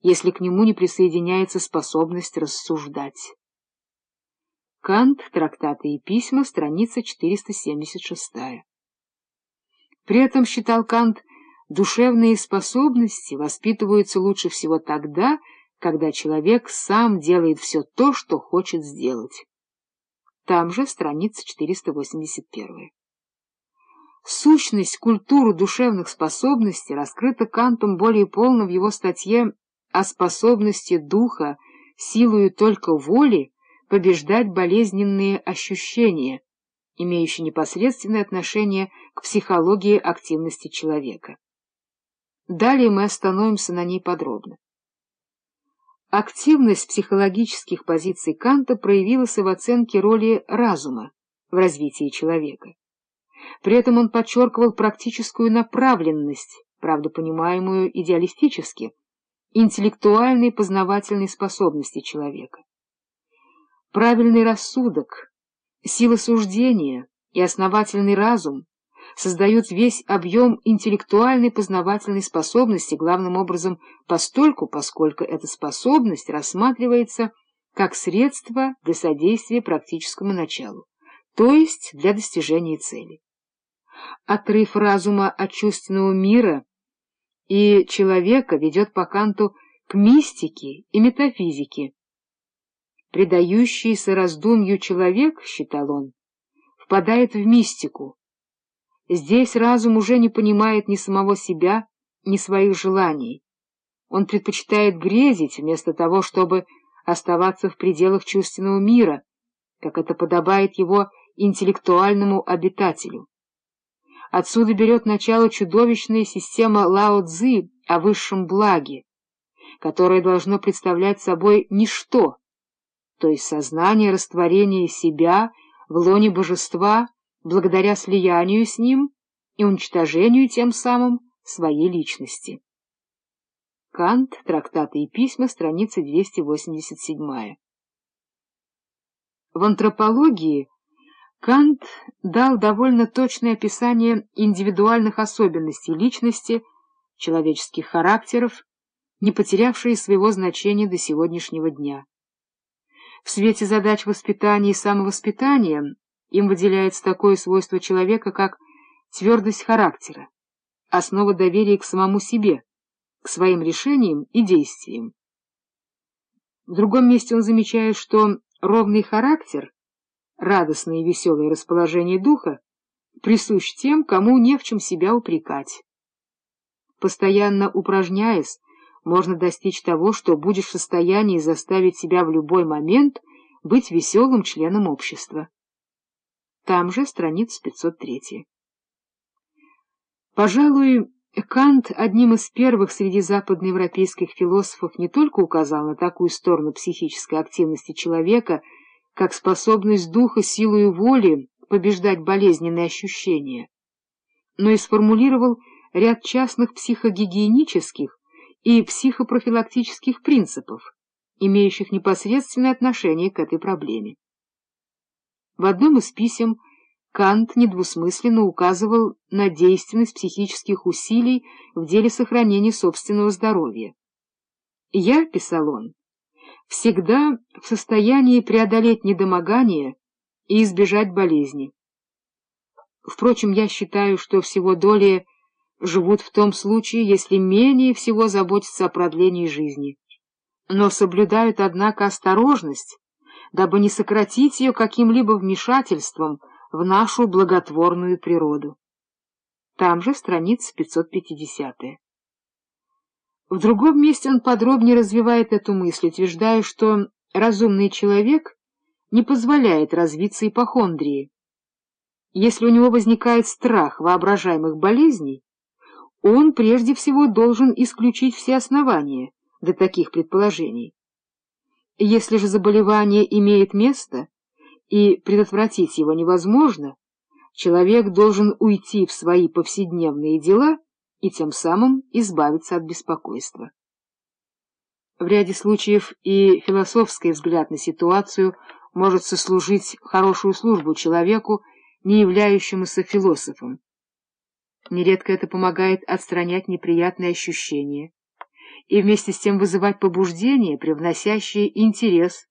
если к нему не присоединяется способность рассуждать. Кант, трактаты и письма, страница 476. При этом, считал Кант, душевные способности воспитываются лучше всего тогда, когда человек сам делает все то, что хочет сделать. Там же страница 481. Сущность, культуру душевных способностей раскрыта Кантом более полно в его статье о способности духа, силою только воли, побеждать болезненные ощущения, имеющие непосредственное отношение к психологии активности человека. Далее мы остановимся на ней подробно. Активность психологических позиций Канта проявилась в оценке роли разума в развитии человека. При этом он подчеркивал практическую направленность, правда понимаемую идеалистически, интеллектуальной познавательной способности человека. Правильный рассудок, сила суждения и основательный разум создают весь объем интеллектуальной познавательной способности, главным образом постольку, поскольку эта способность рассматривается как средство для содействия практическому началу, то есть для достижения цели. Отрыв разума от чувственного мира и человека ведет по Канту к мистике и метафизике. Предающийся раздумью человек, считал он, впадает в мистику. Здесь разум уже не понимает ни самого себя, ни своих желаний. Он предпочитает грезить вместо того, чтобы оставаться в пределах чувственного мира, как это подобает его интеллектуальному обитателю. Отсюда берет начало чудовищная система Лао Цзы о высшем благе, которое должно представлять собой ничто, то есть сознание растворения себя в лоне божества благодаря слиянию с ним и уничтожению тем самым своей личности. Кант, трактаты и письма, страница 287. В антропологии Кант дал довольно точное описание индивидуальных особенностей личности, человеческих характеров, не потерявшие своего значения до сегодняшнего дня. В свете задач воспитания и самовоспитания им выделяется такое свойство человека, как твердость характера, основа доверия к самому себе, к своим решениям и действиям. В другом месте он замечает, что ровный характер — радостное и веселое расположение духа присущ тем, кому не в чем себя упрекать. Постоянно упражняясь, можно достичь того, что будешь в состоянии заставить себя в любой момент быть веселым членом общества. Там же страница 503. Пожалуй, Кант одним из первых среди западноевропейских философов не только указал на такую сторону психической активности человека — как способность духа силою воли побеждать болезненные ощущения, но и сформулировал ряд частных психогигиенических и психопрофилактических принципов, имеющих непосредственное отношение к этой проблеме. В одном из писем Кант недвусмысленно указывал на действенность психических усилий в деле сохранения собственного здоровья. «Я», — писал он, всегда в состоянии преодолеть недомогание и избежать болезни. Впрочем, я считаю, что всего доли живут в том случае, если менее всего заботятся о продлении жизни, но соблюдают, однако, осторожность, дабы не сократить ее каким-либо вмешательством в нашу благотворную природу. Там же страница 550. В другом месте он подробнее развивает эту мысль, утверждая, что разумный человек не позволяет развиться ипохондрии. Если у него возникает страх воображаемых болезней, он прежде всего должен исключить все основания для таких предположений. Если же заболевание имеет место и предотвратить его невозможно, человек должен уйти в свои повседневные дела и тем самым избавиться от беспокойства. В ряде случаев и философский взгляд на ситуацию может сослужить хорошую службу человеку, не являющемуся философом. Нередко это помогает отстранять неприятные ощущения и вместе с тем вызывать побуждение, привносящее интерес